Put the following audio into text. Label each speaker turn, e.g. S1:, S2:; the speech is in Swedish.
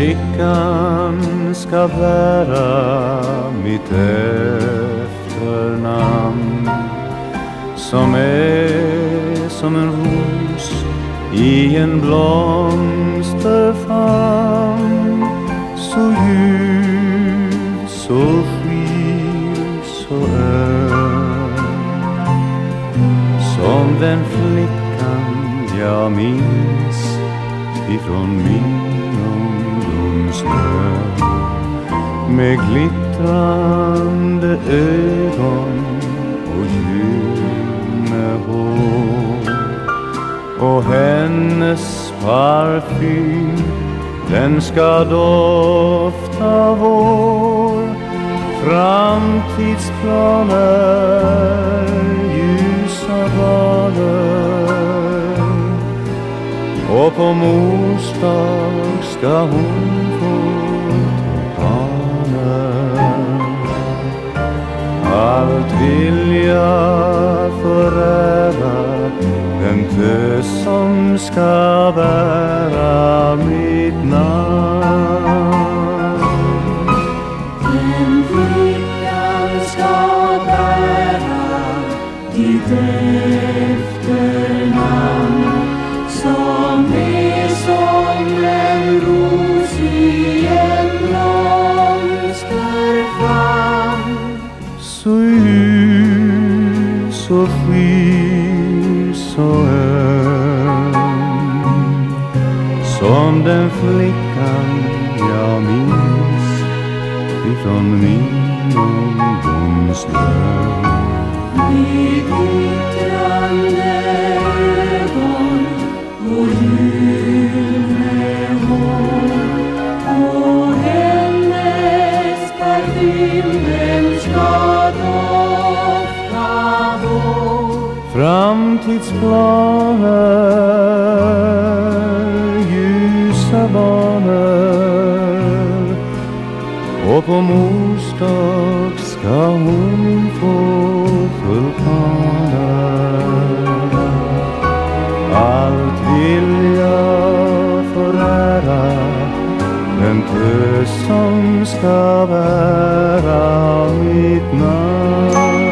S1: flickan ska bära mitt efternamn som är som en ros i en blomsterfamn så ljus, så skir, så öm. Som den flickan jag minns ifrån min snö med glittrande ögon och gyllene hår. Och hennes parfym den ska dofta vår. Framtidsplaner ljusa baner och på mors dag ska hon så ljus, och skir, så öm. Som den flickan jag minns ifrån min ungdomsdröm
S2: Med glittrande ögon och gyllene hår och hennes parfym
S1: Framtidsplaner, ljusa banor och på mors dag ska hon få fullkomna Allt vill jag förära den tös som ska bära mitt namn.